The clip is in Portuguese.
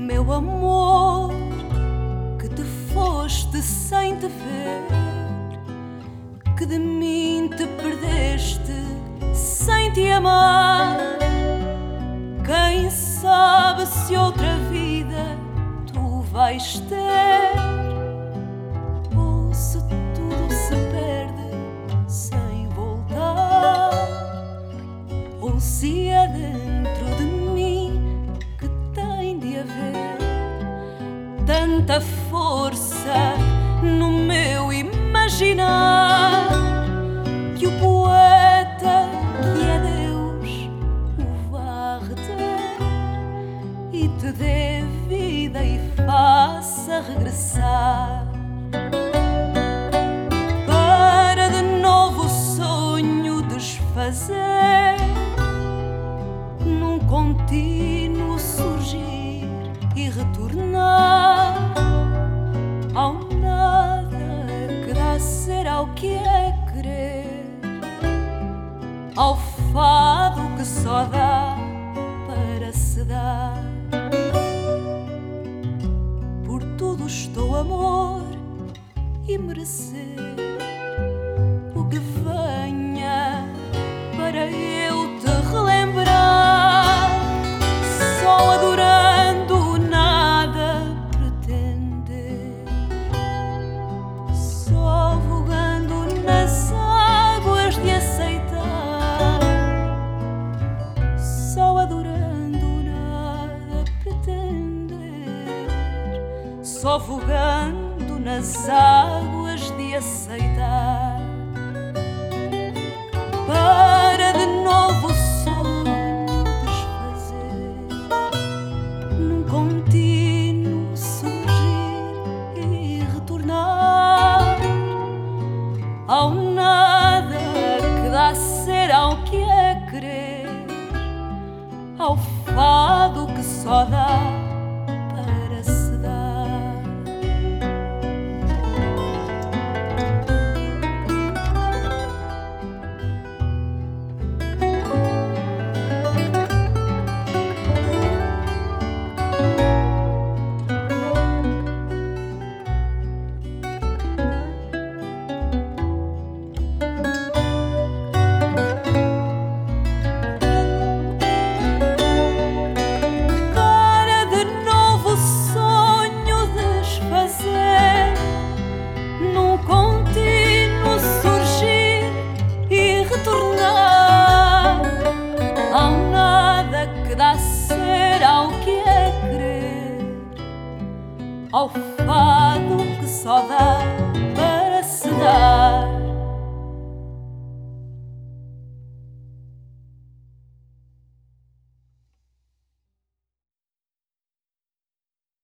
meu amor, que te foste sem te ver, que de mim te perdeste sem te amar. Quem sabe se outra vida tu vais ter? Ou se tudo se perde sem voltar? Ou se adentro? Tanta força no meu imaginar que o poeta que é Deus o vá reter e te dê vida e faça regressar ao que é querer, ao fado que só dá para se dar. Por tudo estou amor e merecer só vogando nas águas de aceitar. Para de novo o desfazer num contínuo surgir e retornar ao nada que dá ser ao que é querer, ao fado que só dá ao fado